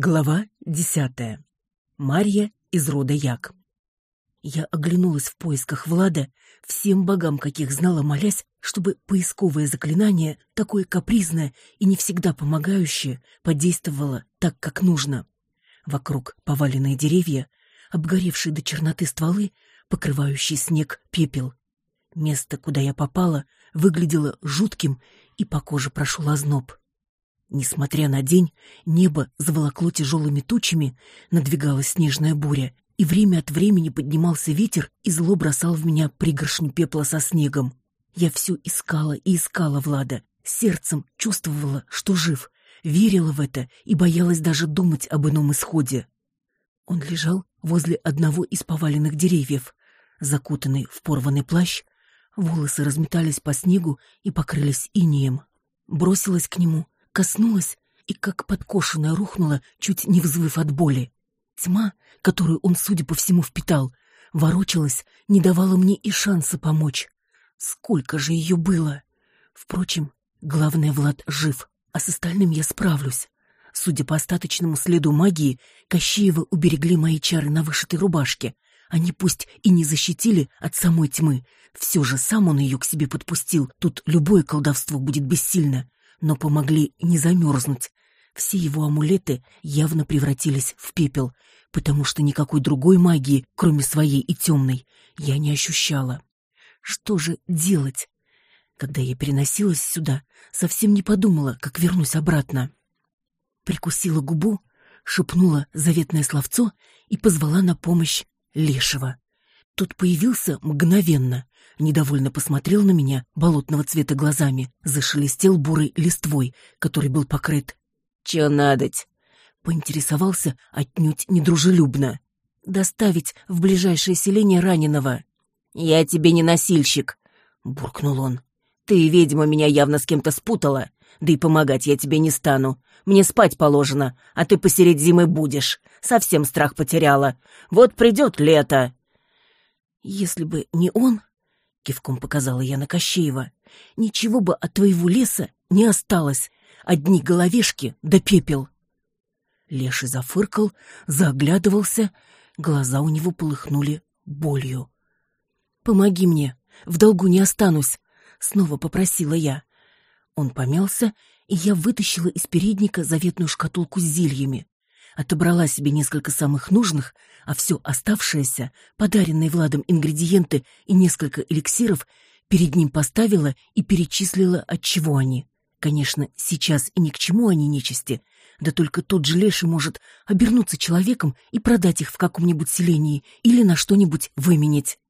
Глава десятая. Марья из рода Як. Я оглянулась в поисках Влада, всем богам, каких знала, молясь, чтобы поисковое заклинание, такое капризное и не всегда помогающее, подействовало так, как нужно. Вокруг поваленные деревья, обгоревшие до черноты стволы, покрывающий снег пепел. Место, куда я попала, выглядело жутким, и по коже прошел озноб. Несмотря на день, небо заволокло тяжелыми тучами, надвигалась снежная буря, и время от времени поднимался ветер и зло бросал в меня пригоршню пепла со снегом. Я все искала и искала Влада, сердцем чувствовала, что жив, верила в это и боялась даже думать об ином исходе. Он лежал возле одного из поваленных деревьев, закутанный в порванный плащ, волосы разметались по снегу и покрылись инеем. Бросилась к нему — коснулась и как подкошенная рухнула, чуть не взвыв от боли. Тьма, которую он, судя по всему, впитал, ворочалась, не давала мне и шанса помочь. Сколько же ее было! Впрочем, главное, Влад жив, а с остальным я справлюсь. Судя по остаточному следу магии, Кощеева уберегли мои чары на вышитой рубашке. Они пусть и не защитили от самой тьмы, все же сам он ее к себе подпустил, тут любое колдовство будет бессильно но помогли не замерзнуть. Все его амулеты явно превратились в пепел, потому что никакой другой магии, кроме своей и темной, я не ощущала. Что же делать? Когда я переносилась сюда, совсем не подумала, как вернусь обратно. Прикусила губу, шепнула заветное словцо и позвала на помощь Лешего. Тот появился мгновенно, недовольно посмотрел на меня болотного цвета глазами, зашелестел бурой листвой, который был покрыт. «Чё надоть?» Поинтересовался отнюдь недружелюбно. «Доставить в ближайшее селение раненого». «Я тебе не носильщик», — буркнул он. «Ты, ведьма, меня явно с кем-то спутала, да и помогать я тебе не стану. Мне спать положено, а ты посередь зимы будешь. Совсем страх потеряла. Вот придет лето, «Если бы не он, — кивком показала я на Кощеева, — ничего бы от твоего леса не осталось, одни головешки да пепел». Леший зафыркал, заглядывался, глаза у него полыхнули болью. «Помоги мне, в долгу не останусь», — снова попросила я. Он помялся, и я вытащила из передника заветную шкатулку с зельями отобрала себе несколько самых нужных, а все оставшееся, подаренные Владом ингредиенты и несколько эликсиров, перед ним поставила и перечислила, от чего они. Конечно, сейчас и ни к чему они нечисти, да только тот же леший может обернуться человеком и продать их в каком-нибудь селении или на что-нибудь выменить.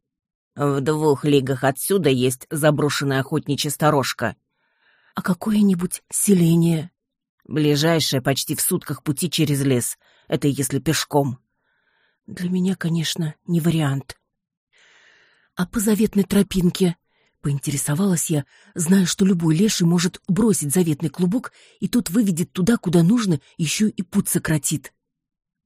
В двух лигах отсюда есть заброшенная охотничья сторожка. А какое-нибудь селение? Ближайшее почти в сутках пути через лес. Это если пешком. Для меня, конечно, не вариант. А по заветной тропинке поинтересовалась я, зная, что любой леший может бросить заветный клубок и тут выведет туда, куда нужно, еще и путь сократит.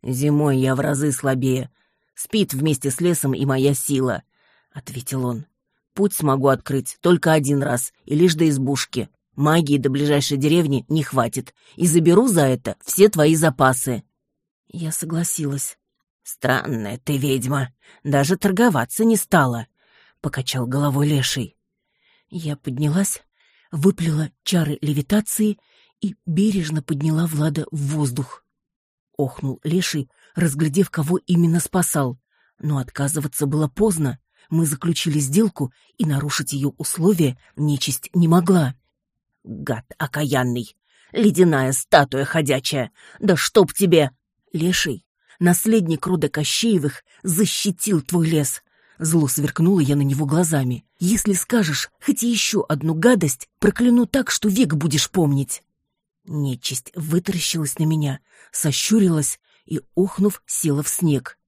Зимой я в разы слабее. Спит вместе с лесом и моя сила, ответил он. Путь смогу открыть только один раз и лишь до избушки. Магии до ближайшей деревни не хватит, и заберу за это все твои запасы». Я согласилась. «Странная ты ведьма, даже торговаться не стала», — покачал головой леший. Я поднялась, выплела чары левитации и бережно подняла Влада в воздух. Охнул леший, разглядев, кого именно спасал, но отказываться было поздно. Мы заключили сделку, и нарушить ее условия нечисть не могла. Гад окаянный! Ледяная статуя ходячая! Да чтоб тебе! Леший, наследник рода Кощеевых, защитил твой лес. Зло сверкнуло я на него глазами. Если скажешь хоть еще одну гадость, прокляну так, что век будешь помнить. Нечисть вытаращилась на меня, сощурилась и, охнув, села в снег.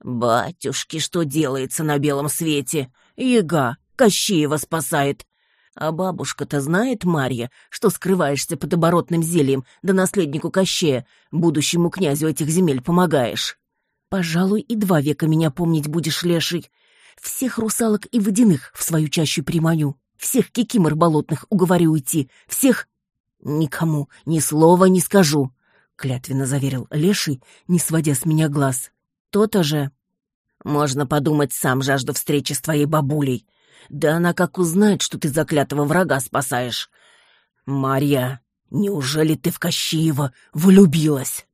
«Батюшки, что делается на белом свете? Яга, Кощеева спасает. А бабушка-то знает, Марья, что скрываешься под оборотным зельем, да наследнику Кощея, будущему князю этих земель помогаешь. Пожалуй, и два века меня помнить будешь, леший. Всех русалок и водяных в свою чащу приманю. Всех кикимор болотных уговорю уйти. Всех... Никому ни слова не скажу, — клятвенно заверил Леший, не сводя с меня глаз. То-то же. Можно подумать, сам жажду встречи с твоей бабулей. Да она как узнает, что ты заклятого врага спасаешь. Марья, неужели ты в Кощеева влюбилась?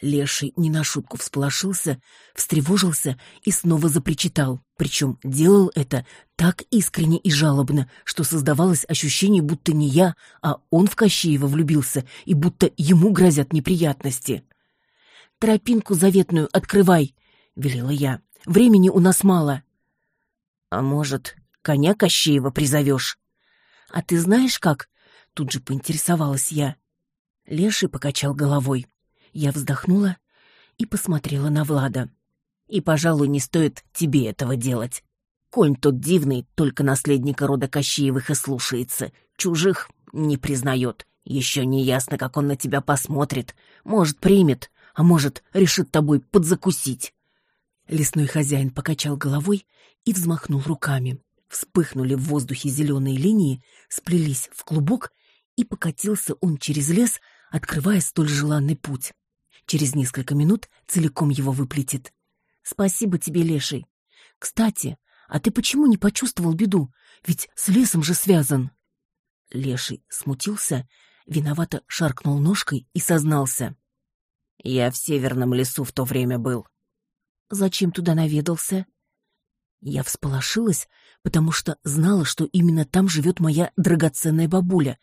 Леший не на шутку всполошился, встревожился и снова запричитал. Причем делал это так искренне и жалобно, что создавалось ощущение, будто не я, а он в Кощеева влюбился, и будто ему грозят неприятности. «Тропинку заветную открывай!» — велела я. «Времени у нас мало». «А может, коня Кощеева призовешь?» «А ты знаешь как?» — тут же поинтересовалась я. Леший покачал головой. Я вздохнула и посмотрела на Влада. И, пожалуй, не стоит тебе этого делать. Конь тот дивный, только наследника рода Кощеевых и слушается. Чужих не признает. Еще не ясно, как он на тебя посмотрит. Может, примет, а может, решит тобой подзакусить. Лесной хозяин покачал головой и взмахнул руками. Вспыхнули в воздухе зеленые линии, сплелись в клубок, и покатился он через лес, открывая столь желанный путь. Через несколько минут целиком его выплетит. Спасибо тебе, Леший. Кстати, а ты почему не почувствовал беду? Ведь с лесом же связан. Леший смутился, виновато шаркнул ножкой и сознался. Я в северном лесу в то время был. Зачем туда наведался? Я всполошилась, потому что знала, что именно там живет моя драгоценная бабуля.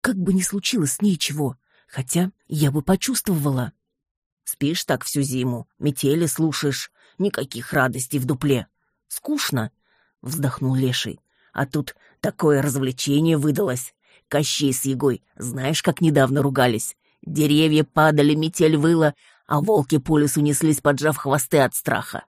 Как бы ни случилось с ней чего, хотя я бы почувствовала. Спишь так всю зиму, метели слушаешь, никаких радостей в дупле. Скучно, — вздохнул Леший. А тут такое развлечение выдалось. Кощей с Егой, знаешь, как недавно ругались. Деревья падали, метель выла, а волки по лесу неслись, поджав хвосты от страха.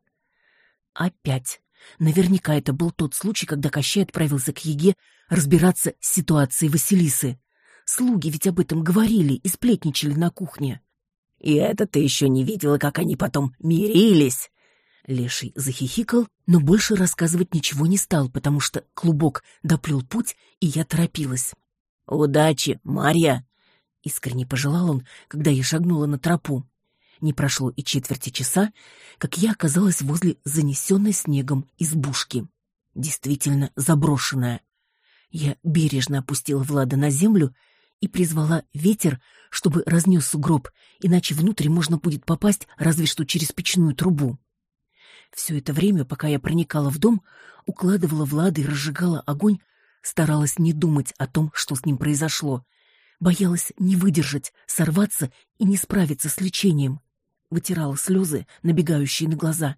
Опять. Наверняка это был тот случай, когда Кощей отправился к Еге разбираться с ситуацией Василисы. Слуги ведь об этом говорили и сплетничали на кухне. И это ты еще не видела, как они потом мирились. Леший захихикал, но больше рассказывать ничего не стал, потому что клубок доплел путь, и я торопилась. «Удачи, Марья!» — искренне пожелал он, когда я шагнула на тропу. Не прошло и четверти часа, как я оказалась возле занесенной снегом избушки. Действительно заброшенная. Я бережно опустила Влада на землю и призвала ветер, чтобы разнес сугроб, иначе внутрь можно будет попасть разве что через печную трубу. Все это время, пока я проникала в дом, укладывала Влада и разжигала огонь, старалась не думать о том, что с ним произошло. Боялась не выдержать, сорваться и не справиться с лечением. Вытирала слезы, набегающие на глаза,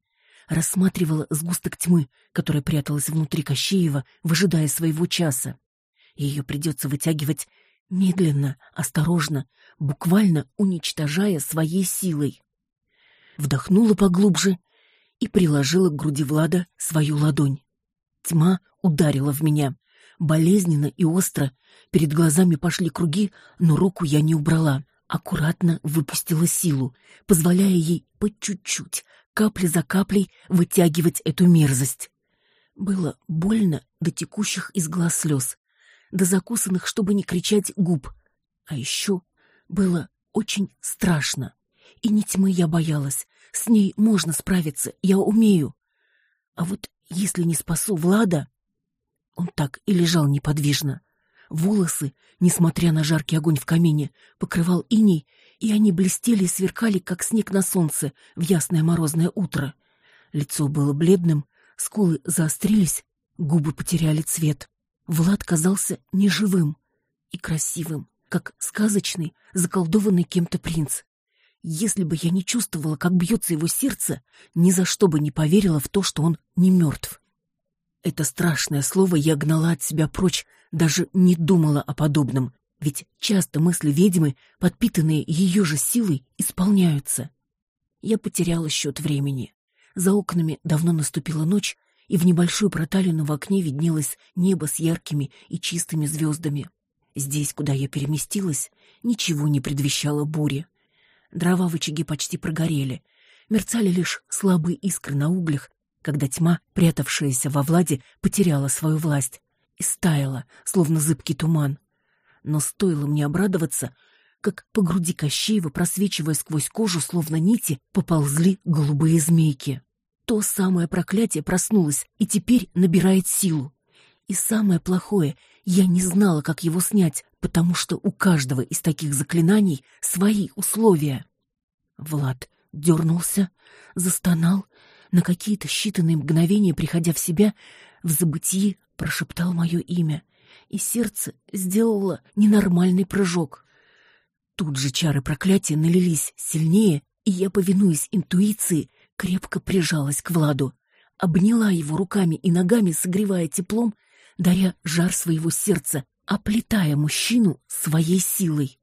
рассматривала сгусток тьмы, которая пряталась внутри Кощеева, выжидая своего часа. Ее придется вытягивать медленно, осторожно, буквально уничтожая своей силой. Вдохнула поглубже и приложила к груди Влада свою ладонь. Тьма ударила в меня. Болезненно и остро. Перед глазами пошли круги, но руку я не убрала. Аккуратно выпустила силу, позволяя ей по чуть-чуть, капли за каплей, вытягивать эту мерзость. Было больно до текущих из глаз слез до закусанных, чтобы не кричать, губ. А еще было очень страшно. И не тьмы я боялась. С ней можно справиться, я умею. А вот если не спасу Влада... Он так и лежал неподвижно. Волосы, несмотря на жаркий огонь в камине, покрывал иней, и они блестели и сверкали, как снег на солнце в ясное морозное утро. Лицо было бледным, скулы заострились, губы потеряли цвет. Влад казался неживым и красивым, как сказочный, заколдованный кем-то принц. Если бы я не чувствовала, как бьется его сердце, ни за что бы не поверила в то, что он не мертв. Это страшное слово я гнала от себя прочь, даже не думала о подобном, ведь часто мысли ведьмы, подпитанные ее же силой, исполняются. Я потеряла счет времени. За окнами давно наступила ночь, и в небольшую проталину в окне виднелось небо с яркими и чистыми звездами. Здесь, куда я переместилась, ничего не предвещало бури. Дрова в очаге почти прогорели, мерцали лишь слабые искры на углях, когда тьма, прятавшаяся во Владе, потеряла свою власть и стаяла, словно зыбкий туман. Но стоило мне обрадоваться, как по груди Кощеева, просвечивая сквозь кожу, словно нити, поползли голубые змейки. То самое проклятие проснулось и теперь набирает силу. И самое плохое, я не знала, как его снять, потому что у каждого из таких заклинаний свои условия. Влад дернулся, застонал, на какие-то считанные мгновения, приходя в себя, в забытии прошептал мое имя, и сердце сделало ненормальный прыжок. Тут же чары проклятия налились сильнее, и я, повинуясь интуиции, крепко прижалась к Владу, обняла его руками и ногами, согревая теплом, даря жар своего сердца, оплетая мужчину своей силой.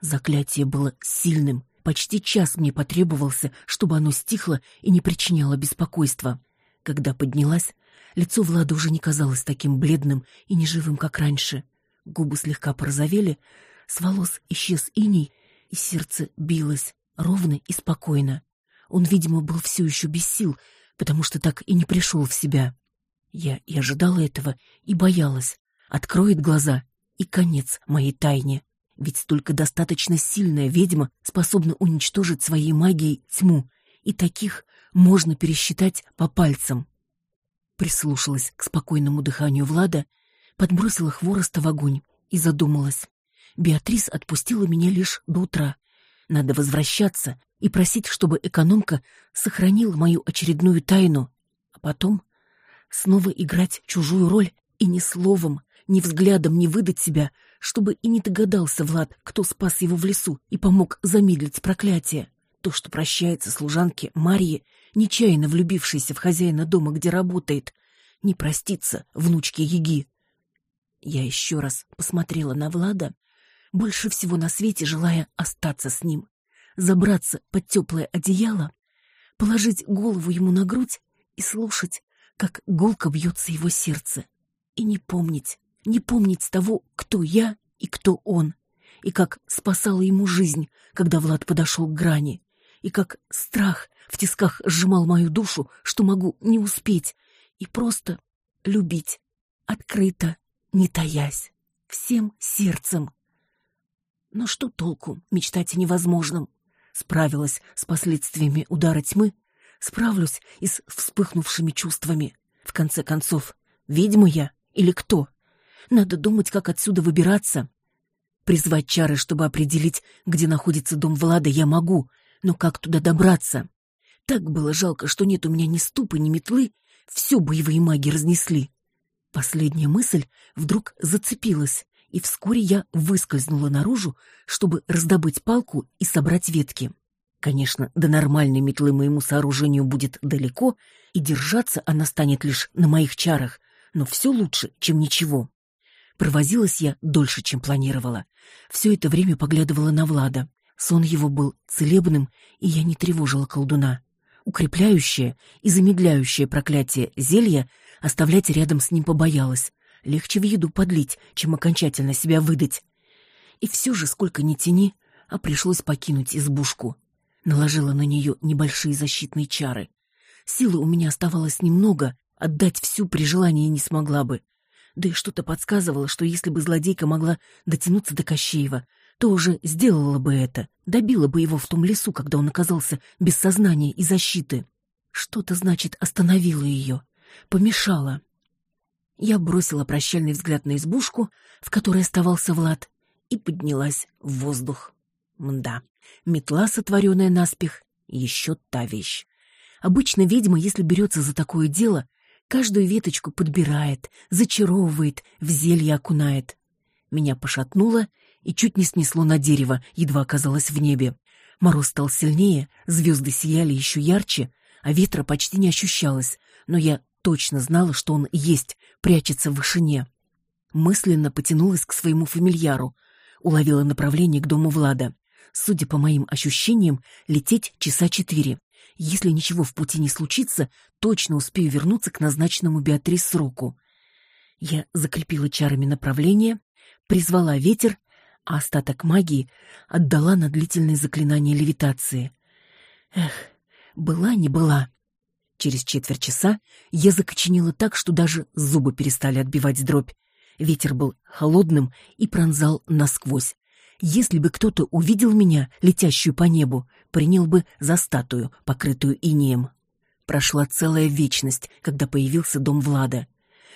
Заклятие было сильным, почти час мне потребовался, чтобы оно стихло и не причиняло беспокойства. Когда поднялась, лицо Влада уже не казалось таким бледным и неживым, как раньше. Губы слегка порозовели, с волос исчез иней, и сердце билось ровно и спокойно. Он, видимо, был все еще без сил, потому что так и не пришел в себя. Я и ожидала этого, и боялась. Откроет глаза, и конец моей тайне. Ведь только достаточно сильная ведьма способна уничтожить своей магией тьму, и таких можно пересчитать по пальцам. Прислушалась к спокойному дыханию Влада, подбросила хвороста в огонь и задумалась. Беатрис отпустила меня лишь до утра. Надо возвращаться и просить, чтобы экономка сохранила мою очередную тайну, а потом снова играть чужую роль и ни словом, ни взглядом не выдать себя, чтобы и не догадался Влад, кто спас его в лесу и помог замедлить проклятие. То, что прощается служанке Марье, нечаянно влюбившейся в хозяина дома, где работает, не простится внучке Еги. Я еще раз посмотрела на Влада, больше всего на свете желая остаться с ним, забраться под теплое одеяло, положить голову ему на грудь и слушать, как гулко бьется его сердце, и не помнить, не помнить того, кто я и кто он, и как спасала ему жизнь, когда Влад подошел к грани, и как страх в тисках сжимал мою душу, что могу не успеть, и просто любить, открыто, не таясь, всем сердцем. Но что толку мечтать о невозможном? Справилась с последствиями удара тьмы, справлюсь и с вспыхнувшими чувствами. В конце концов, ведьма я или кто? Надо думать, как отсюда выбираться. Призвать чары, чтобы определить, где находится дом Влада, я могу, но как туда добраться? Так было жалко, что нет у меня ни ступы, ни метлы, все боевые маги разнесли. Последняя мысль вдруг зацепилась, и вскоре я выскользнула наружу, чтобы раздобыть палку и собрать ветки. Конечно, до нормальной метлы моему сооружению будет далеко, и держаться она станет лишь на моих чарах, но все лучше, чем ничего. Провозилась я дольше, чем планировала. Все это время поглядывала на Влада. Сон его был целебным, и я не тревожила колдуна. Укрепляющее и замедляющее проклятие зелья оставлять рядом с ним побоялась. Легче в еду подлить, чем окончательно себя выдать. И все же, сколько ни тяни, а пришлось покинуть избушку. Наложила на нее небольшие защитные чары. Силы у меня оставалось немного, отдать всю при желании не смогла бы. Да и что-то подсказывало, что если бы злодейка могла дотянуться до Кощеева, то уже сделала бы это, добила бы его в том лесу, когда он оказался без сознания и защиты. Что-то, значит, остановило ее, помешало. Я бросила прощальный взгляд на избушку, в которой оставался Влад, и поднялась в воздух. Мда, метла, сотворенная наспех, еще та вещь. Обычно ведьма, если берется за такое дело, каждую веточку подбирает, зачаровывает, в зелье окунает. Меня пошатнуло и чуть не снесло на дерево, едва оказалось в небе. Мороз стал сильнее, звезды сияли еще ярче, а ветра почти не ощущалось, но я точно знала, что он есть, прячется в вышине. Мысленно потянулась к своему фамильяру, уловила направление к дому Влада. Судя по моим ощущениям, лететь часа четыре. Если ничего в пути не случится, точно успею вернуться к назначенному Беатрис сроку. Я закрепила чарами направление, призвала ветер, а остаток магии отдала на длительное заклинание левитации. Эх, была не была. Через четверть часа я закоченела так, что даже зубы перестали отбивать дробь. Ветер был холодным и пронзал насквозь. Если бы кто-то увидел меня, летящую по небу, принял бы за статую, покрытую инеем. Прошла целая вечность, когда появился дом Влада.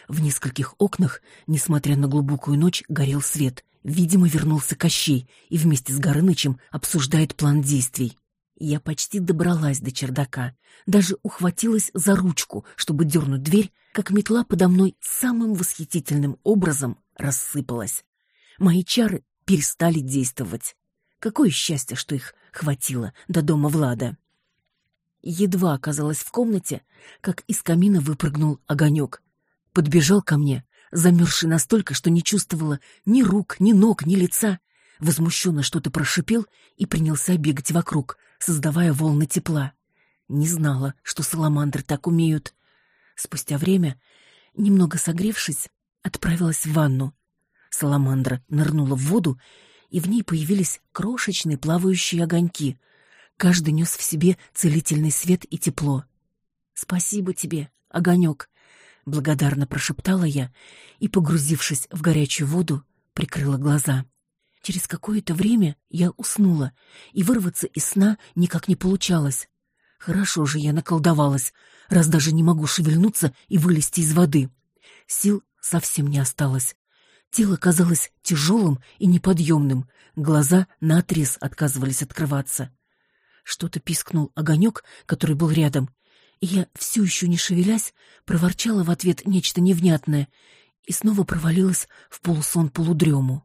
В нескольких окнах, несмотря на глубокую ночь, горел свет. Видимо, вернулся Кощей и вместе с Горынычем обсуждает план действий. Я почти добралась до чердака, даже ухватилась за ручку, чтобы дернуть дверь, как метла подо мной самым восхитительным образом рассыпалась. Мои чары перестали действовать. Какое счастье, что их хватило до дома Влада. Едва оказалась в комнате, как из камина выпрыгнул огонек. Подбежал ко мне, замерзший настолько, что не чувствовала ни рук, ни ног, ни лица. Возмущенно что-то прошипел и принялся бегать вокруг, создавая волны тепла. Не знала, что саламандры так умеют. Спустя время, немного согревшись, отправилась в ванну. Саламандра нырнула в воду, и в ней появились крошечные плавающие огоньки. Каждый нес в себе целительный свет и тепло. «Спасибо тебе, огонек!» — благодарно прошептала я и, погрузившись в горячую воду, прикрыла глаза. Через какое-то время я уснула, и вырваться из сна никак не получалось. Хорошо же я наколдовалась, раз даже не могу шевельнуться и вылезти из воды. Сил совсем не осталось. Тело казалось тяжелым и неподъемным, глаза наотрез отказывались открываться. Что-то пискнул огонек, который был рядом, и я, все еще не шевелясь, проворчала в ответ нечто невнятное и снова провалилась в полусон-полудрему.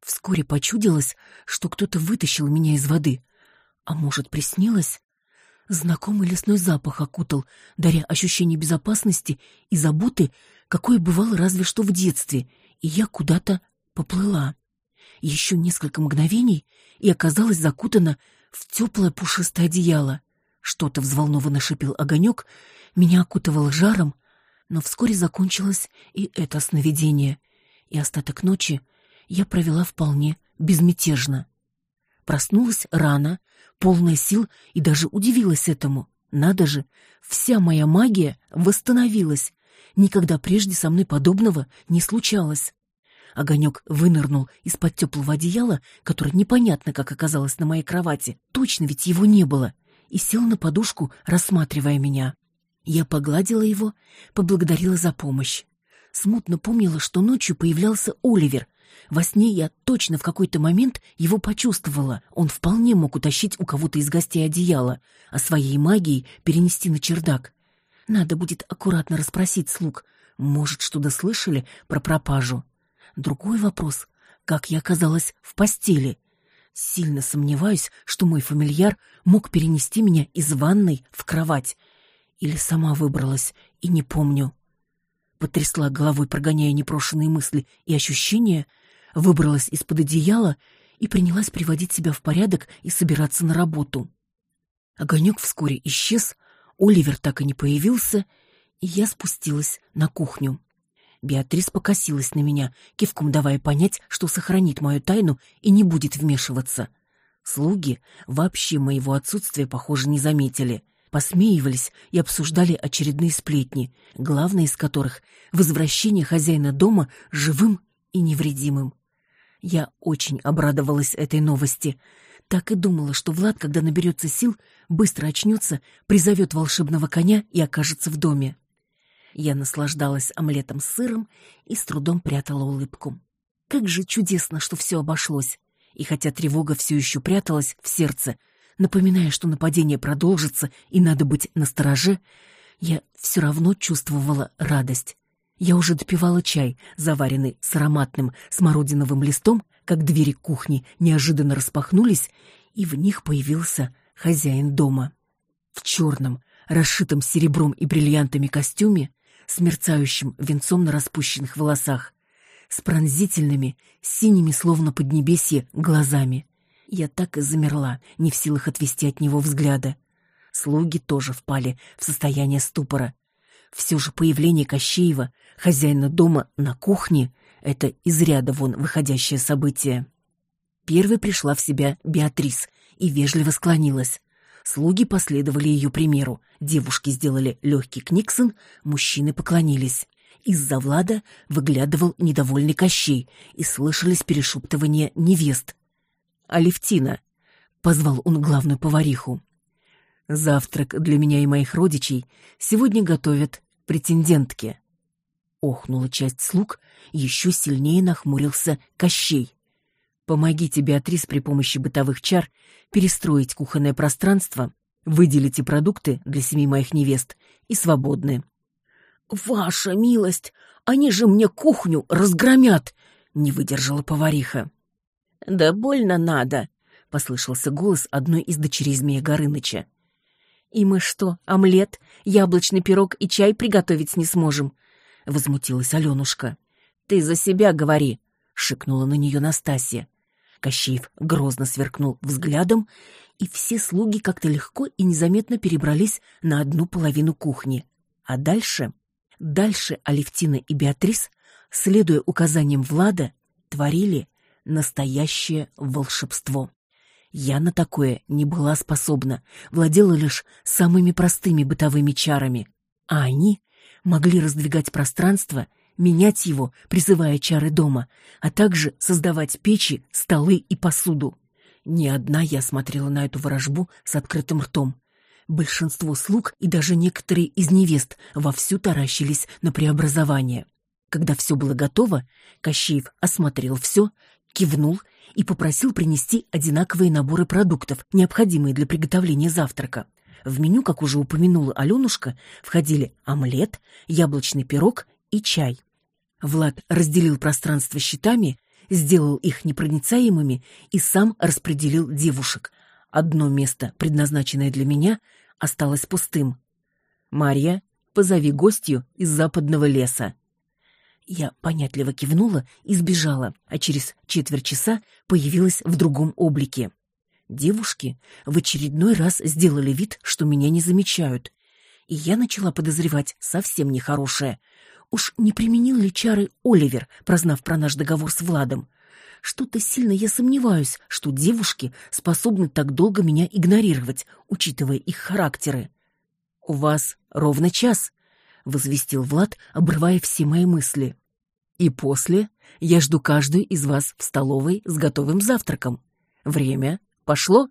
Вскоре почудилось, что кто-то вытащил меня из воды. А может, приснилось? Знакомый лесной запах окутал, даря ощущение безопасности и заботы, какое бывало разве что в детстве, и я куда-то поплыла. Еще несколько мгновений и оказалась закутана в теплое пушистое одеяло. Что-то взволнованно шипел огонек, меня окутывал жаром, но вскоре закончилось и это сновидение, и остаток ночи я провела вполне безмятежно. Проснулась рано, полная сил и даже удивилась этому. Надо же, вся моя магия восстановилась. Никогда прежде со мной подобного не случалось. Огонек вынырнул из-под теплого одеяла, которое непонятно как оказалось на моей кровати. Точно ведь его не было. И сел на подушку, рассматривая меня. Я погладила его, поблагодарила за помощь. Смутно помнила, что ночью появлялся Оливер, во сне я точно в какой-то момент его почувствовала. Он вполне мог утащить у кого-то из гостей одеяло, а своей магией перенести на чердак. Надо будет аккуратно расспросить слуг. Может, что-то слышали про пропажу. Другой вопрос — как я оказалась в постели? Сильно сомневаюсь, что мой фамильяр мог перенести меня из ванной в кровать. Или сама выбралась, и не помню. Потрясла головой, прогоняя непрошенные мысли и ощущения — выбралась из-под одеяла и принялась приводить себя в порядок и собираться на работу. Огонек вскоре исчез, Оливер так и не появился, и я спустилась на кухню. Беатрис покосилась на меня, кивком давая понять, что сохранит мою тайну и не будет вмешиваться. Слуги вообще моего отсутствия, похоже, не заметили. Посмеивались и обсуждали очередные сплетни, главное из которых — возвращение хозяина дома живым и невредимым. Я очень обрадовалась этой новости. Так и думала, что Влад, когда наберется сил, быстро очнется, призовет волшебного коня и окажется в доме. Я наслаждалась омлетом с сыром и с трудом прятала улыбку. Как же чудесно, что все обошлось. И хотя тревога все еще пряталась в сердце, напоминая, что нападение продолжится и надо быть настороже, я все равно чувствовала радость. Я уже допивала чай, заваренный с ароматным смородиновым листом, как двери кухни неожиданно распахнулись, и в них появился хозяин дома. В черном, расшитом серебром и бриллиантами костюме, с мерцающим венцом на распущенных волосах, с пронзительными, синими, словно поднебесье, глазами. Я так и замерла, не в силах отвести от него взгляда. Слуги тоже впали в состояние ступора. Все же появление Кощеева, хозяина дома на кухне, это из ряда вон выходящее событие. Первой пришла в себя Беатрис и вежливо склонилась. Слуги последовали ее примеру. Девушки сделали легкий книксон, мужчины поклонились. Из-за Влада выглядывал недовольный Кощей, и слышались перешептывания невест. Алевтина!» — позвал он главную повариху. «Завтрак для меня и моих родичей сегодня готовят претендентки». Охнула часть слуг, еще сильнее нахмурился Кощей. «Помогите Беатрис при помощи бытовых чар перестроить кухонное пространство, выделите продукты для семи моих невест и свободны». «Ваша милость, они же мне кухню разгромят!» — не выдержала повариха. «Да больно надо!» — послышался голос одной из дочерей Змея Горыныча. «И мы что, омлет, яблочный пирог и чай приготовить не сможем?» — возмутилась Аленушка. «Ты за себя говори!» — шикнула на нее Настасья. Кощеев грозно сверкнул взглядом, и все слуги как-то легко и незаметно перебрались на одну половину кухни. А дальше... Дальше Алевтина и Беатрис, следуя указаниям Влада, творили настоящее волшебство. Я на такое не была способна, владела лишь самыми простыми бытовыми чарами, а они могли раздвигать пространство, менять его, призывая чары дома, а также создавать печи, столы и посуду. Не одна я смотрела на эту ворожбу с открытым ртом. Большинство слуг и даже некоторые из невест вовсю таращились на преобразование. Когда все было готово, Кощеев осмотрел все, кивнул и попросил принести одинаковые наборы продуктов, необходимые для приготовления завтрака. В меню, как уже упомянула Аленушка, входили омлет, яблочный пирог и чай. Влад разделил пространство щитами, сделал их непроницаемыми и сам распределил девушек, Одно место, предназначенное для меня, осталось пустым. «Марья, позови гостью из западного леса». Я понятливо кивнула и сбежала, а через четверть часа появилась в другом облике. Девушки в очередной раз сделали вид, что меня не замечают, и я начала подозревать совсем нехорошее. Уж не применил ли чары Оливер, прознав про наш договор с Владом? Что-то сильно я сомневаюсь, что девушки способны так долго меня игнорировать, учитывая их характеры. «У вас ровно час», — возвестил Влад, обрывая все мои мысли. «И после я жду каждую из вас в столовой с готовым завтраком. Время пошло?»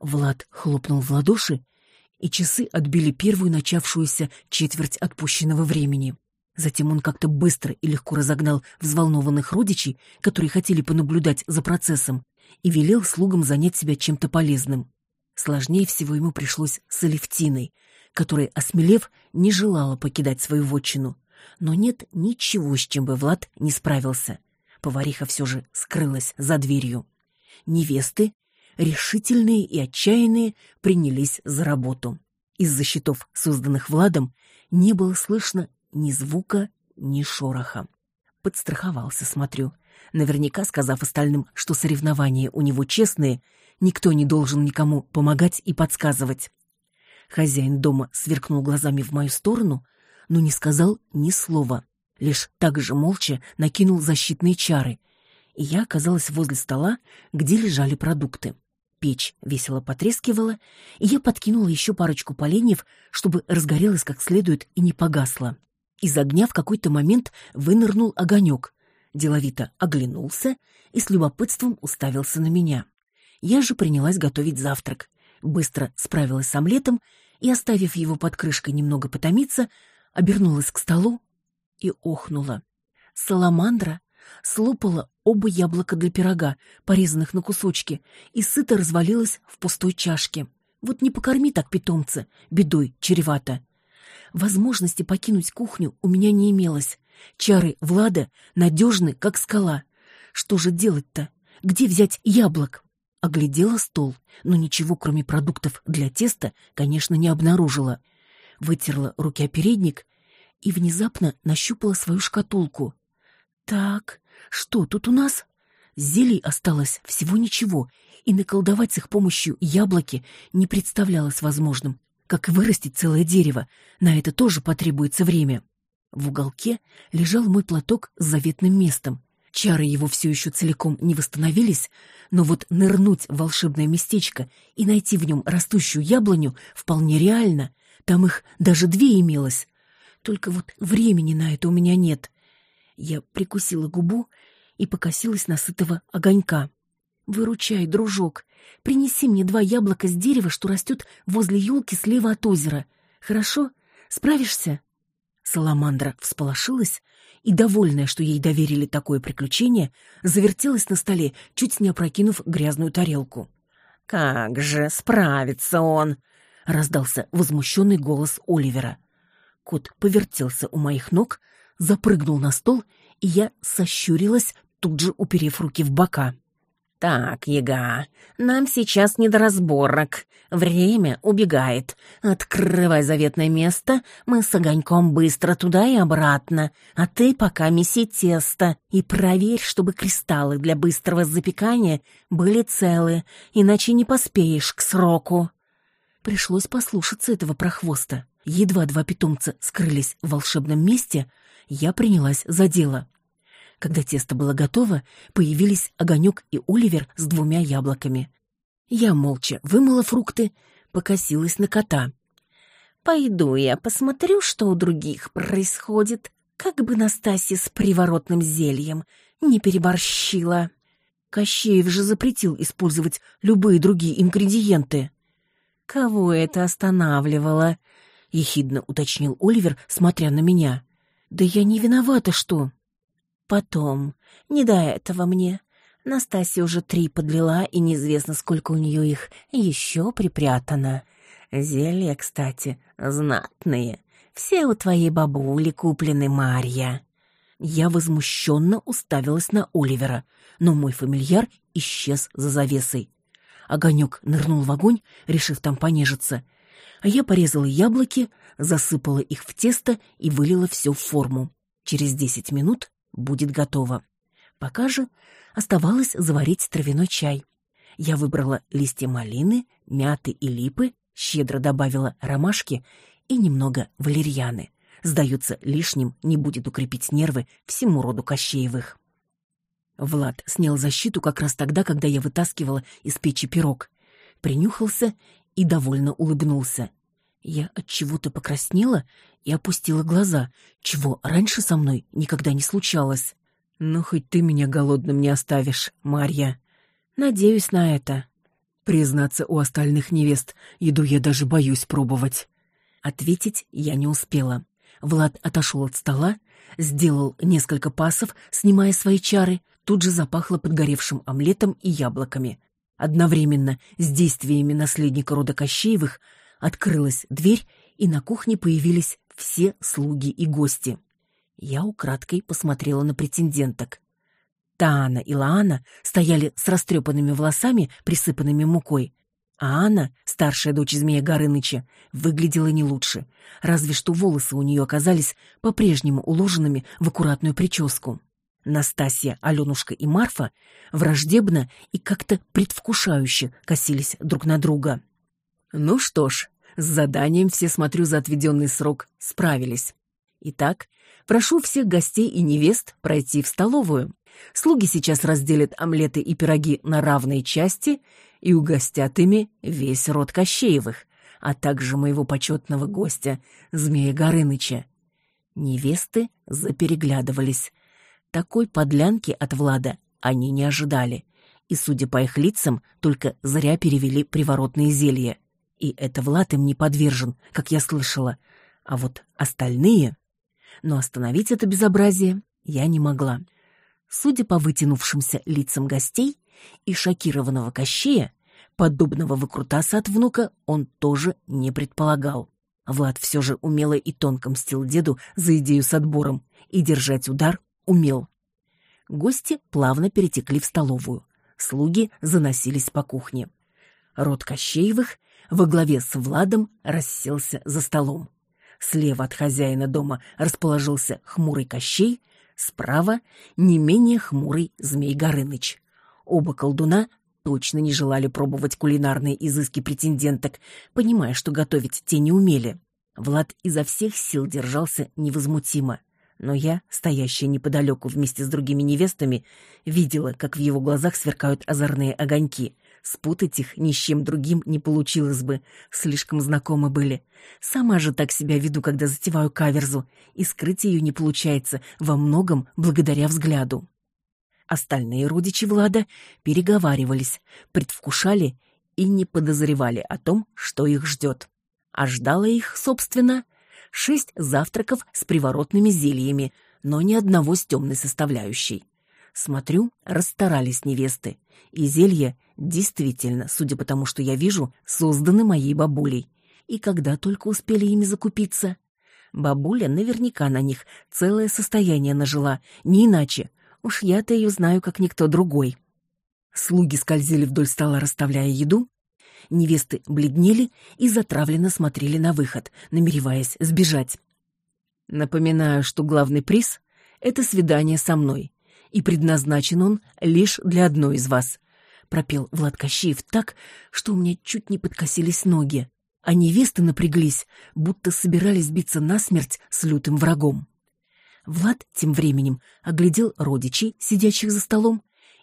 Влад хлопнул в ладоши, и часы отбили первую начавшуюся четверть отпущенного времени. Затем он как-то быстро и легко разогнал взволнованных родичей, которые хотели понаблюдать за процессом, и велел слугам занять себя чем-то полезным. Сложнее всего ему пришлось с Алевтиной, которая, осмелев, не желала покидать свою вотчину. Но нет ничего, с чем бы Влад не справился. Повариха все же скрылась за дверью. Невесты, решительные и отчаянные, принялись за работу. Из-за щитов, созданных Владом, не было слышно ни звука, ни шороха. Подстраховался, смотрю. Наверняка сказав остальным, что соревнования у него честные, никто не должен никому помогать и подсказывать. Хозяин дома сверкнул глазами в мою сторону, но не сказал ни слова. Лишь так же молча накинул защитные чары, и я оказалась возле стола, где лежали продукты. Печь весело потрескивала, и я подкинула еще парочку поленьев, чтобы разгорелась как следует и не погасла. Из огня в какой-то момент вынырнул огонек, деловито оглянулся и с любопытством уставился на меня. Я же принялась готовить завтрак, быстро справилась с омлетом и, оставив его под крышкой немного потомиться, обернулась к столу и охнула. Саламандра слопала оба яблока для пирога, порезанных на кусочки, и сыто развалилась в пустой чашке. Вот не покорми так питомца, бедой чревато. Возможности покинуть кухню у меня не имелось. Чары Влада надежны, как скала. Что же делать-то? Где взять яблок? Оглядела стол, но ничего, кроме продуктов для теста, конечно, не обнаружила. Вытерла руки о передник и внезапно нащупала свою шкатулку. Так, что тут у нас? Зелий осталось всего ничего, и наколдовать с их помощью яблоки не представлялось возможным как вырастить целое дерево. На это тоже потребуется время. В уголке лежал мой платок с заветным местом. Чары его все еще целиком не восстановились, но вот нырнуть в волшебное местечко и найти в нем растущую яблоню вполне реально. Там их даже две имелось. Только вот времени на это у меня нет. Я прикусила губу и покосилась на сытого огонька. Выручай, дружок. Принеси мне два яблока с дерева, что растет возле елки слева от озера. Хорошо? Справишься?» Саламандра всполошилась и, довольная, что ей доверили такое приключение, завертелась на столе, чуть не опрокинув грязную тарелку. «Как же справится он!» — раздался возмущенный голос Оливера. Кот повертелся у моих ног, запрыгнул на стол, и я сощурилась, тут же уперев руки в бока. «Так, Яга, нам сейчас не до разборок. Время убегает. Открывай заветное место, мы с огоньком быстро туда и обратно, а ты пока меси тесто и проверь, чтобы кристаллы для быстрого запекания были целы, иначе не поспеешь к сроку». Пришлось послушаться этого прохвоста. Едва два питомца скрылись в волшебном месте, я принялась за дело. Когда тесто было готово, появились Огонек и Оливер с двумя яблоками. Я молча вымыла фрукты, покосилась на кота. «Пойду я посмотрю, что у других происходит, как бы Настасья с приворотным зельем не переборщила». Кощеев же запретил использовать любые другие ингредиенты. «Кого это останавливало?» — ехидно уточнил Оливер, смотря на меня. «Да я не виновата, что...» Потом. Не до этого мне. Настасья уже три подлила, и неизвестно, сколько у нее их еще припрятано. Зелья, кстати, знатные. Все у твоей бабули куплены, Марья. Я возмущенно уставилась на Оливера, но мой фамильяр исчез за завесой. Огонек нырнул в огонь, решив там понежиться, а я порезала яблоки, засыпала их в тесто и вылила все в форму. Через десять минут будет готово. Пока же оставалось заварить травяной чай. Я выбрала листья малины, мяты и липы, щедро добавила ромашки и немного валерьяны. Сдается, лишним не будет укрепить нервы всему роду Кощеевых. Влад снял защиту как раз тогда, когда я вытаскивала из печи пирог. Принюхался и довольно улыбнулся. Я от чего-то покраснела и опустила глаза, чего раньше со мной никогда не случалось. Ну хоть ты меня голодным не оставишь, Марья. Надеюсь на это. Признаться, у остальных невест еду я даже боюсь пробовать. Ответить я не успела. Влад отошел от стола, сделал несколько пасов, снимая свои чары, тут же запахло подгоревшим омлетом и яблоками. Одновременно с действиями наследника рода Кощеевых Открылась дверь, и на кухне появились все слуги и гости. Я украдкой посмотрела на претенденток. Таана и Лаана стояли с растрепанными волосами, присыпанными мукой, а Анна, старшая дочь змея Горыныча, выглядела не лучше, разве что волосы у нее оказались по-прежнему уложенными в аккуратную прическу. Настасья, Аленушка и Марфа враждебно и как-то предвкушающе косились друг на друга. Ну что ж, с заданием все, смотрю, за отведенный срок справились. Итак, прошу всех гостей и невест пройти в столовую. Слуги сейчас разделят омлеты и пироги на равные части и угостят ими весь род Кощеевых, а также моего почетного гостя, Змея Горыныча. Невесты запереглядывались. Такой подлянки от Влада они не ожидали, и, судя по их лицам, только зря перевели приворотные зелья. И это Влад им не подвержен, как я слышала. А вот остальные... Но остановить это безобразие я не могла. Судя по вытянувшимся лицам гостей и шокированного Кощея, подобного выкрутаса от внука он тоже не предполагал. Влад все же умело и тонко мстил деду за идею с отбором, и держать удар умел. Гости плавно перетекли в столовую. Слуги заносились по кухне. Род Кощеевых во главе с Владом расселся за столом. Слева от хозяина дома расположился хмурый Кощей, справа — не менее хмурый Змей Горыныч. Оба колдуна точно не желали пробовать кулинарные изыски претенденток, понимая, что готовить те не умели. Влад изо всех сил держался невозмутимо. Но я, стоящая неподалеку вместе с другими невестами, видела, как в его глазах сверкают озорные огоньки. Спутать их ни с чем другим не получилось бы, слишком знакомы были. Сама же так себя веду, когда затеваю каверзу, и скрыть ее не получается во многом благодаря взгляду. Остальные родичи Влада переговаривались, предвкушали и не подозревали о том, что их ждет. А ждало их, собственно, шесть завтраков с приворотными зельями, но ни одного с темной составляющей. Смотрю, расстарались невесты, и зелья действительно, судя по тому, что я вижу, созданы моей бабулей. И когда только успели ими закупиться? Бабуля наверняка на них целое состояние нажила, не иначе. Уж я-то ее знаю, как никто другой. Слуги скользили вдоль стола, расставляя еду. Невесты бледнели и затравленно смотрели на выход, намереваясь сбежать. Напоминаю, что главный приз — это свидание со мной, и предназначен он лишь для одной из вас пропел Влад Кощеев так, что у меня чуть не подкосились ноги, а невесты напряглись, будто собирались биться насмерть с лютым врагом. Влад тем временем оглядел родичей, сидящих за столом,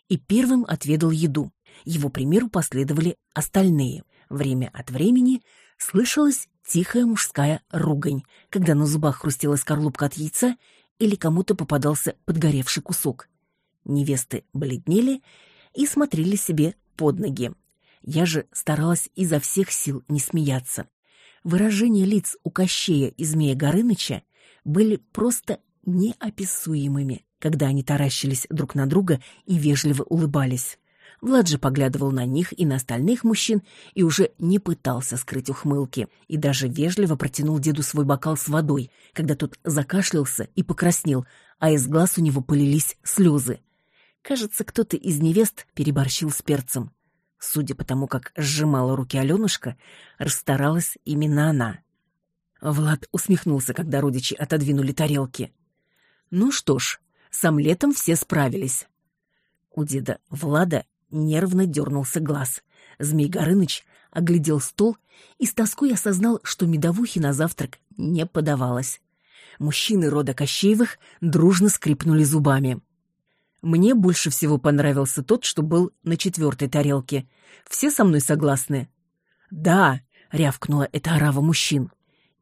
и первым отведал еду. Его примеру последовали остальные. Время от времени слышалась тихая мужская ругань, когда на зубах хрустела скорлупка от яйца или кому-то попадался подгоревший кусок. Невесты бледнели и смотрели себе под ноги. Я же старалась изо всех сил не смеяться. Выражения лиц у Кощея и Змея Горыныча были просто неописуемыми, когда они таращились друг на друга и вежливо улыбались. Влад же поглядывал на них и на остальных мужчин и уже не пытался скрыть ухмылки, и даже вежливо протянул деду свой бокал с водой, когда тот закашлялся и покраснел, а из глаз у него полились слезы. Кажется, кто-то из невест переборщил с перцем. Судя по тому, как сжимала руки Аленушка, расстаралась именно она. Влад усмехнулся, когда родичи отодвинули тарелки. Ну что ж, с омлетом все справились. У деда Влада нервно дернулся глаз. Змей Горыныч оглядел стол и с тоской осознал, что медовухи на завтрак не подавалось. Мужчины рода Кощеевых дружно скрипнули зубами. Мне больше всего понравился тот, что был на четвертой тарелке. Все со мной согласны?» «Да», — рявкнула эта орава мужчин.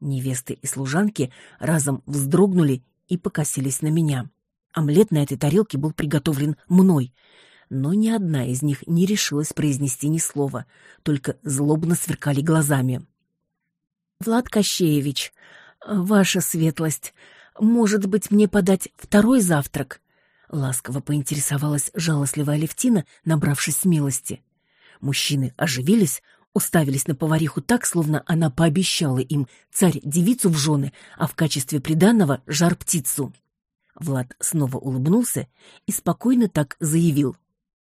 Невесты и служанки разом вздрогнули и покосились на меня. Омлет на этой тарелке был приготовлен мной, но ни одна из них не решилась произнести ни слова, только злобно сверкали глазами. «Влад Кощеевич, ваша светлость, может быть, мне подать второй завтрак?» Ласково поинтересовалась жалостливая Левтина, набравшись смелости. Мужчины оживились, уставились на повариху так, словно она пообещала им царь-девицу в жены, а в качестве приданного — жар-птицу. Влад снова улыбнулся и спокойно так заявил.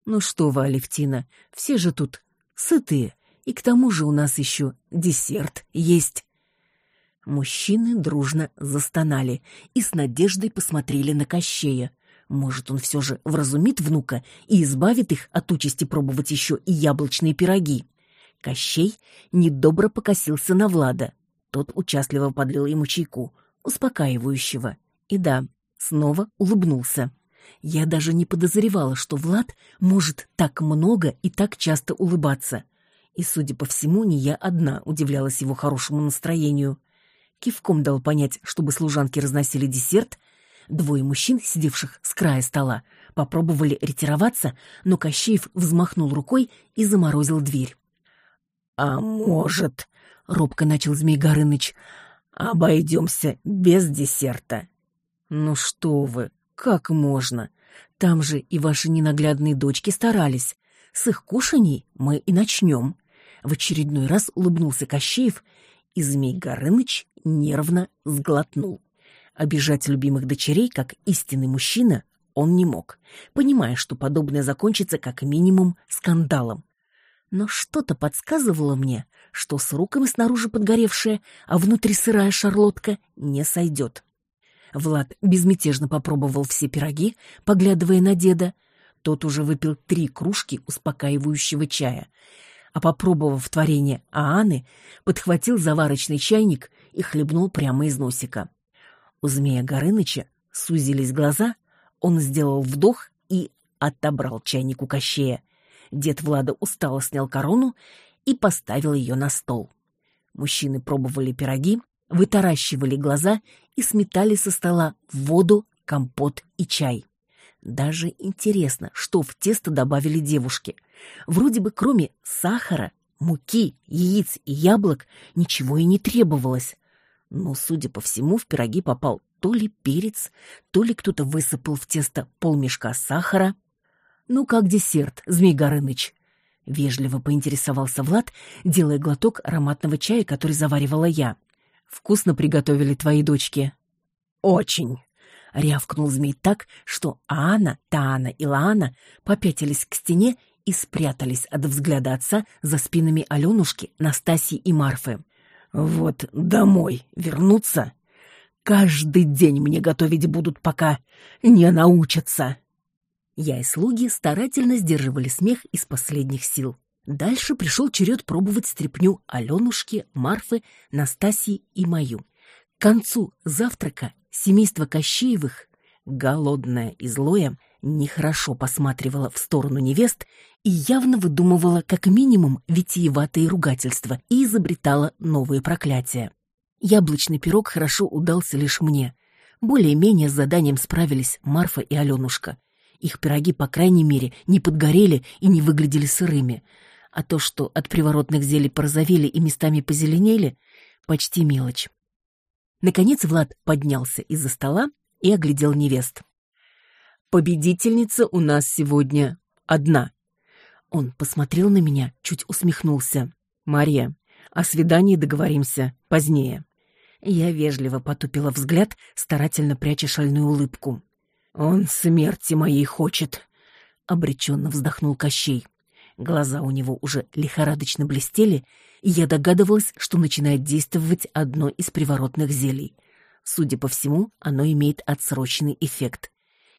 «Ну что вы, Алевтина, все же тут сытые, и к тому же у нас еще десерт есть». Мужчины дружно застонали и с надеждой посмотрели на Кощея. Может, он все же вразумит внука и избавит их от участи пробовать еще и яблочные пироги. Кощей недобро покосился на Влада. Тот участливо подлил ему чайку, успокаивающего. И да, снова улыбнулся. Я даже не подозревала, что Влад может так много и так часто улыбаться. И, судя по всему, не я одна удивлялась его хорошему настроению. Кивком дал понять, чтобы служанки разносили десерт, Двое мужчин, сидевших с края стола, попробовали ретироваться, но Кощеев взмахнул рукой и заморозил дверь. «А может, — робко начал Змей Горыныч, — обойдемся без десерта?» «Ну что вы, как можно? Там же и ваши ненаглядные дочки старались. С их кушаний мы и начнем». В очередной раз улыбнулся Кощеев, и Змей Горыныч нервно сглотнул. Обижать любимых дочерей, как истинный мужчина, он не мог, понимая, что подобное закончится как минимум скандалом. Но что-то подсказывало мне, что с руками снаружи подгоревшая, а внутри сырая шарлотка не сойдет. Влад безмятежно попробовал все пироги, поглядывая на деда. Тот уже выпил три кружки успокаивающего чая, а, попробовав творение Ааны, подхватил заварочный чайник и хлебнул прямо из носика. У змея Горыныча сузились глаза, он сделал вдох и отобрал чайник у Кощея. Дед Влада устало снял корону и поставил ее на стол. Мужчины пробовали пироги, вытаращивали глаза и сметали со стола воду, компот и чай. Даже интересно, что в тесто добавили девушки. Вроде бы кроме сахара, муки, яиц и яблок ничего и не требовалось. Но, судя по всему, в пироги попал то ли перец, то ли кто-то высыпал в тесто полмешка сахара. «Ну, как десерт, Змей Горыныч?» — вежливо поинтересовался Влад, делая глоток ароматного чая, который заваривала я. «Вкусно приготовили твои дочки?» «Очень!» — рявкнул змей так, что Анна, Таана и Лаана попятились к стене и спрятались от взгляда отца за спинами Аленушки, Настасьи и Марфы. «Вот домой вернуться? Каждый день мне готовить будут, пока не научатся!» Я и слуги старательно сдерживали смех из последних сил. Дальше пришел черед пробовать стряпню Аленушки, Марфы, Настасьи и мою. К концу завтрака семейство Кощеевых, голодное и злое, нехорошо посматривало в сторону невест и явно выдумывала как минимум витиеватые ругательства и изобретала новые проклятия. Яблочный пирог хорошо удался лишь мне. Более-менее с заданием справились Марфа и Аленушка. Их пироги, по крайней мере, не подгорели и не выглядели сырыми. А то, что от приворотных зелий порозовели и местами позеленели, почти мелочь. Наконец Влад поднялся из-за стола и оглядел невест. «Победительница у нас сегодня одна», он посмотрел на меня, чуть усмехнулся. «Мария, о свидании договоримся позднее». Я вежливо потупила взгляд, старательно пряча шальную улыбку. «Он смерти моей хочет», — обреченно вздохнул Кощей. Глаза у него уже лихорадочно блестели, и я догадывалась, что начинает действовать одно из приворотных зелий. Судя по всему, оно имеет отсроченный эффект.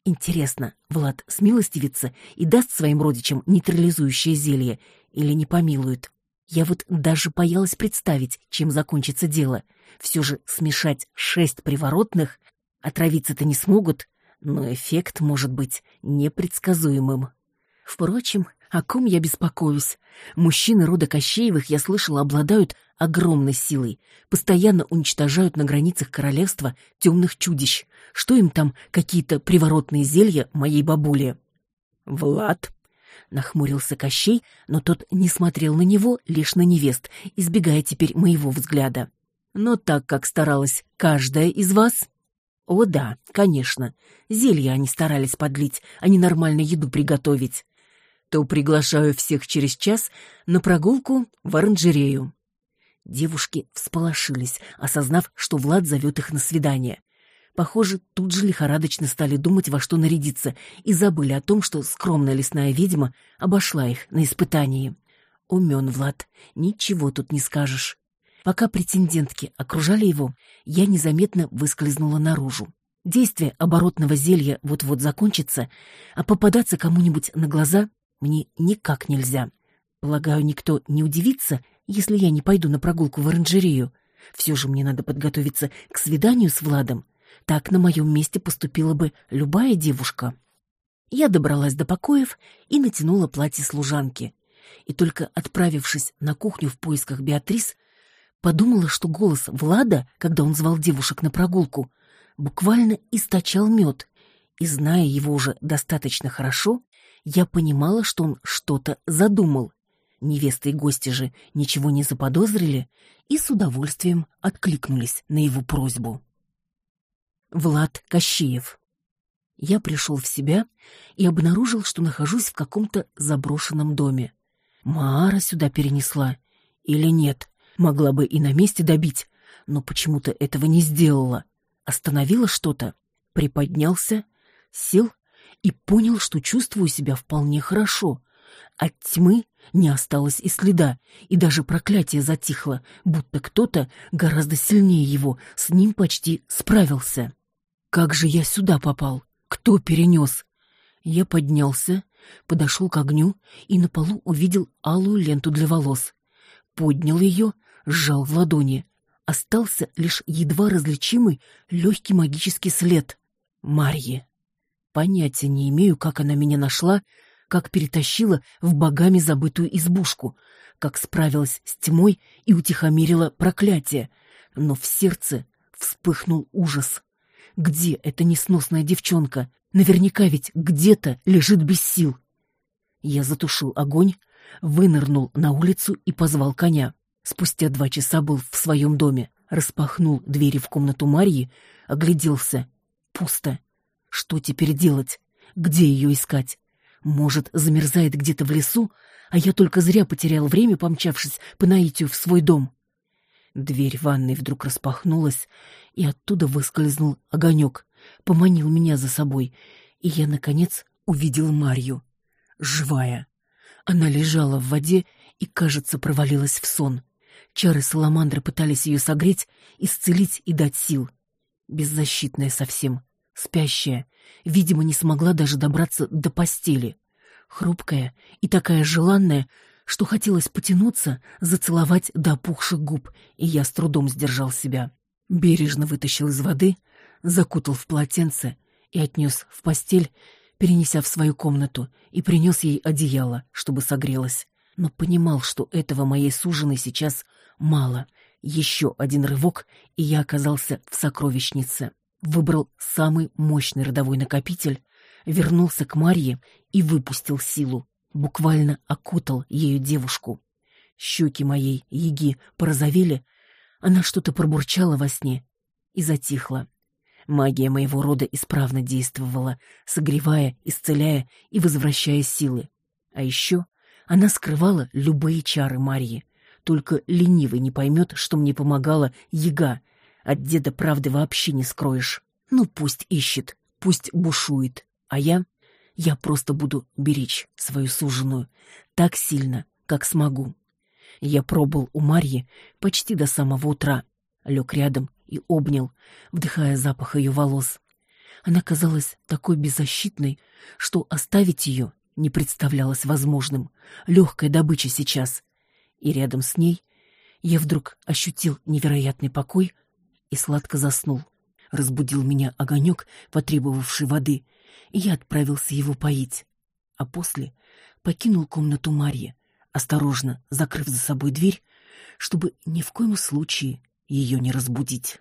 Интересно, Влад смилостивится и даст своим родичам нейтрализующее зелье или не помилует? Я вот даже боялась представить, чем закончится дело. Все же смешать шесть приворотных, отравиться-то не смогут, но эффект может быть непредсказуемым. Впрочем, о ком я беспокоюсь? Мужчины рода Кощеевых, я слышала, обладают огромной силой, постоянно уничтожают на границах королевства темных чудищ. Что им там, какие-то приворотные зелья моей бабули? «Влад!» — нахмурился Кощей, но тот не смотрел на него, лишь на невест, избегая теперь моего взгляда. «Но так, как старалась каждая из вас...» «О да, конечно, зелья они старались подлить, а не нормально еду приготовить то приглашаю всех через час на прогулку в оранжерею». Девушки всполошились, осознав, что Влад зовет их на свидание. Похоже, тут же лихорадочно стали думать, во что нарядиться, и забыли о том, что скромная лесная ведьма обошла их на испытании. Умен Влад, ничего тут не скажешь. Пока претендентки окружали его, я незаметно выскользнула наружу. Действие оборотного зелья вот-вот закончится, а попадаться кому-нибудь на глаза мне никак нельзя. Полагаю, никто не удивится, если я не пойду на прогулку в оранжерею. Все же мне надо подготовиться к свиданию с Владом. Так на моем месте поступила бы любая девушка. Я добралась до покоев и натянула платье служанки. И только отправившись на кухню в поисках Беатрис, подумала, что голос Влада, когда он звал девушек на прогулку, буквально источал мед. И, зная его уже достаточно хорошо, я понимала, что он что-то задумал. Невесты и гости же ничего не заподозрили и с удовольствием откликнулись на его просьбу. Влад Кощеев. Я пришел в себя и обнаружил, что нахожусь в каком-то заброшенном доме. Маара сюда перенесла. Или нет, могла бы и на месте добить, но почему-то этого не сделала. Остановила что-то, приподнялся, сел и понял, что чувствую себя вполне хорошо. От тьмы не осталось и следа, и даже проклятие затихло, будто кто-то гораздо сильнее его с ним почти справился. Как же я сюда попал? Кто перенес? Я поднялся, подошел к огню и на полу увидел алую ленту для волос. Поднял ее, сжал в ладони. Остался лишь едва различимый легкий магический след. Марье. Понятия не имею, как она меня нашла, как перетащила в богами забытую избушку, как справилась с тьмой и утихомирила проклятие, но в сердце вспыхнул ужас. Где эта несносная девчонка? Наверняка ведь где-то лежит без сил. Я затушил огонь, вынырнул на улицу и позвал коня. Спустя два часа был в своем доме, распахнул двери в комнату Марьи, огляделся. Пусто. Что теперь делать? Где ее искать? Может, замерзает где-то в лесу, а я только зря потерял время, помчавшись по наитию в свой дом. Дверь ванной вдруг распахнулась, и оттуда выскользнул огонек, поманил меня за собой, и я, наконец, увидел Марью. Живая. Она лежала в воде и, кажется, провалилась в сон. Чары саламандры пытались ее согреть, исцелить и дать сил. Беззащитная совсем, спящая, видимо, не смогла даже добраться до постели. Хрупкая и такая желанная, что хотелось потянуться, зацеловать до опухших губ, и я с трудом сдержал себя. Бережно вытащил из воды, закутал в полотенце и отнес в постель, перенеся в свою комнату, и принес ей одеяло, чтобы согрелась. Но понимал, что этого моей суженой сейчас мало. Еще один рывок, и я оказался в сокровищнице. Выбрал самый мощный родовой накопитель, вернулся к Марье и выпустил силу буквально окутал ею девушку. Щеки моей яги порозовели, она что-то пробурчала во сне и затихла. Магия моего рода исправно действовала, согревая, исцеляя и возвращая силы. А еще она скрывала любые чары Марьи. Только ленивый не поймет, что мне помогала яга. От деда правды вообще не скроешь. Ну, пусть ищет, пусть бушует. А я я просто буду беречь свою суженую так сильно, как смогу. Я пробыл у Марьи почти до самого утра, лег рядом и обнял, вдыхая запах ее волос. Она казалась такой беззащитной, что оставить ее не представлялось возможным. Легкая добыча сейчас. И рядом с ней я вдруг ощутил невероятный покой и сладко заснул. Разбудил меня огонек, потребовавший воды, и я отправился его поить. А после покинул комнату Марьи, осторожно закрыв за собой дверь, чтобы ни в коем случае ее не разбудить.